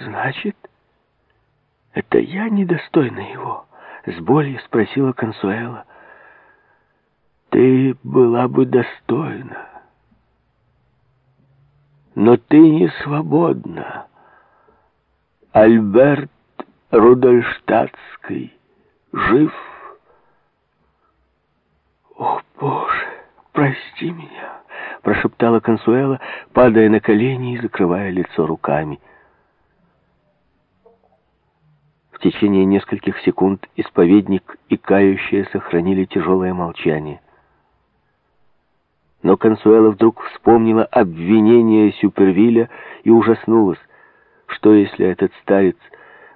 Значит, это я недостойна его? С болью спросила Консуэла. Ты была бы достойна. Но ты не свободна. Альберт Рудольштадтский жив. О, Боже, прости меня, прошептала Консуэла, падая на колени и закрывая лицо руками. В течение нескольких секунд исповедник и кающие сохранили тяжелое молчание. Но Консуэла вдруг вспомнила обвинение Сюпервиля и ужаснулась. Что, если этот старец,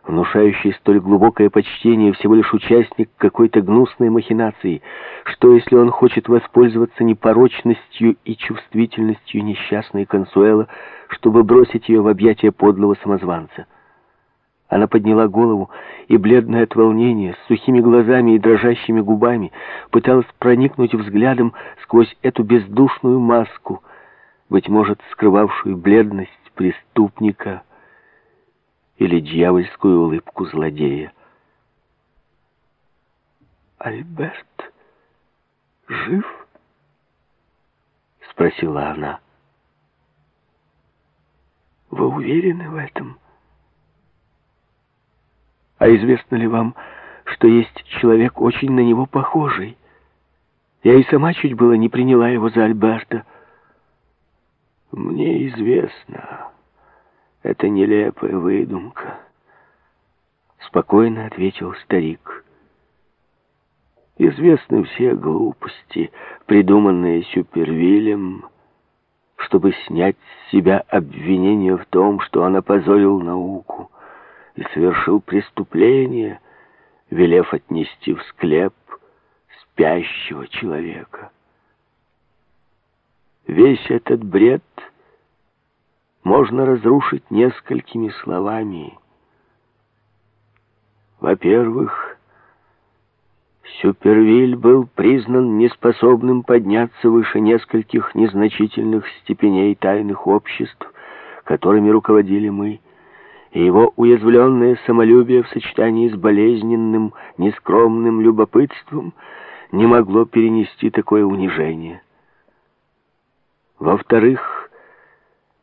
внушающий столь глубокое почтение, всего лишь участник какой-то гнусной махинации? Что, если он хочет воспользоваться непорочностью и чувствительностью несчастной Консуэла, чтобы бросить ее в объятия подлого самозванца? Она подняла голову и, бледная от волнения, с сухими глазами и дрожащими губами, пыталась проникнуть взглядом сквозь эту бездушную маску, быть может, скрывавшую бледность преступника или дьявольскую улыбку злодея. «Альберт жив?» — спросила она. «Вы уверены в этом?» А известно ли вам, что есть человек очень на него похожий? Я и сама чуть было не приняла его за Альберта. Мне известно. Это нелепая выдумка. Спокойно ответил старик. Известны все глупости, придуманные Сюпервилем, чтобы снять с себя обвинение в том, что он опозорил науку и совершил преступление, велев отнести в склеп спящего человека. Весь этот бред можно разрушить несколькими словами. Во-первых, Сюпервиль был признан неспособным подняться выше нескольких незначительных степеней тайных обществ, которыми руководили мы, и его уязвленное самолюбие в сочетании с болезненным, нескромным любопытством не могло перенести такое унижение. Во-вторых,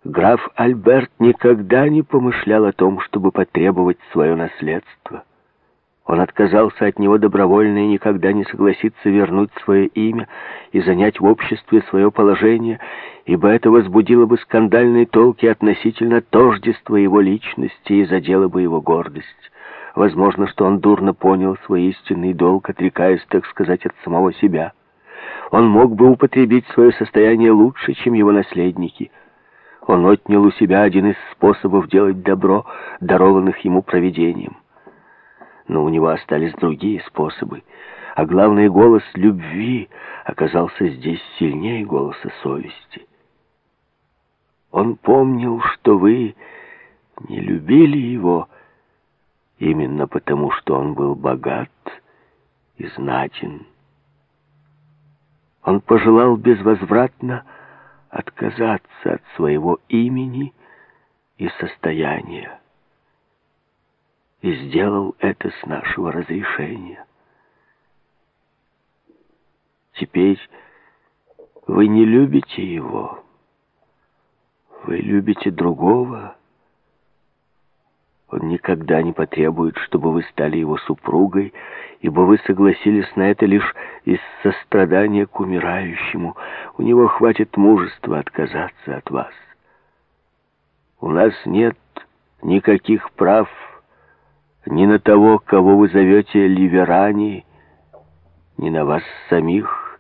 граф Альберт никогда не помышлял о том, чтобы потребовать свое наследство. Он отказался от него добровольно и никогда не согласится вернуть свое имя и занять в обществе свое положение, ибо это возбудило бы скандальные толки относительно тождества его личности и задело бы его гордость. Возможно, что он дурно понял свой истинный долг, отрекаясь, так сказать, от самого себя. Он мог бы употребить свое состояние лучше, чем его наследники. Он отнял у себя один из способов делать добро, дарованных ему провидением но у него остались другие способы. А главный голос любви оказался здесь сильнее голоса совести. Он помнил, что вы не любили его именно потому, что он был богат и знатен. Он пожелал безвозвратно отказаться от своего имени и состояния и сделал это с нашего разрешения. Теперь вы не любите его, вы любите другого. Он никогда не потребует, чтобы вы стали его супругой, ибо вы согласились на это лишь из сострадания к умирающему. У него хватит мужества отказаться от вас. У нас нет никаких прав ни на того, кого вы зовете Ливерани, ни на вас самих,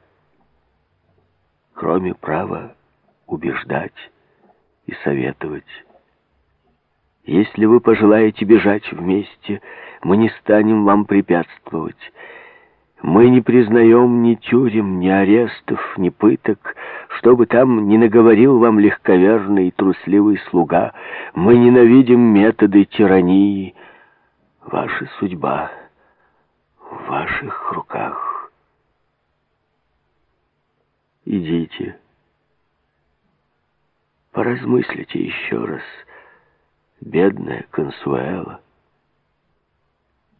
кроме права убеждать и советовать. Если вы пожелаете бежать вместе, мы не станем вам препятствовать. Мы не признаем ни тюрем, ни арестов, ни пыток, чтобы там не наговорил вам легковерный и трусливый слуга. Мы ненавидим методы тирании, Ваша судьба в ваших руках. Идите, поразмыслите еще раз, Бедная Консуэла.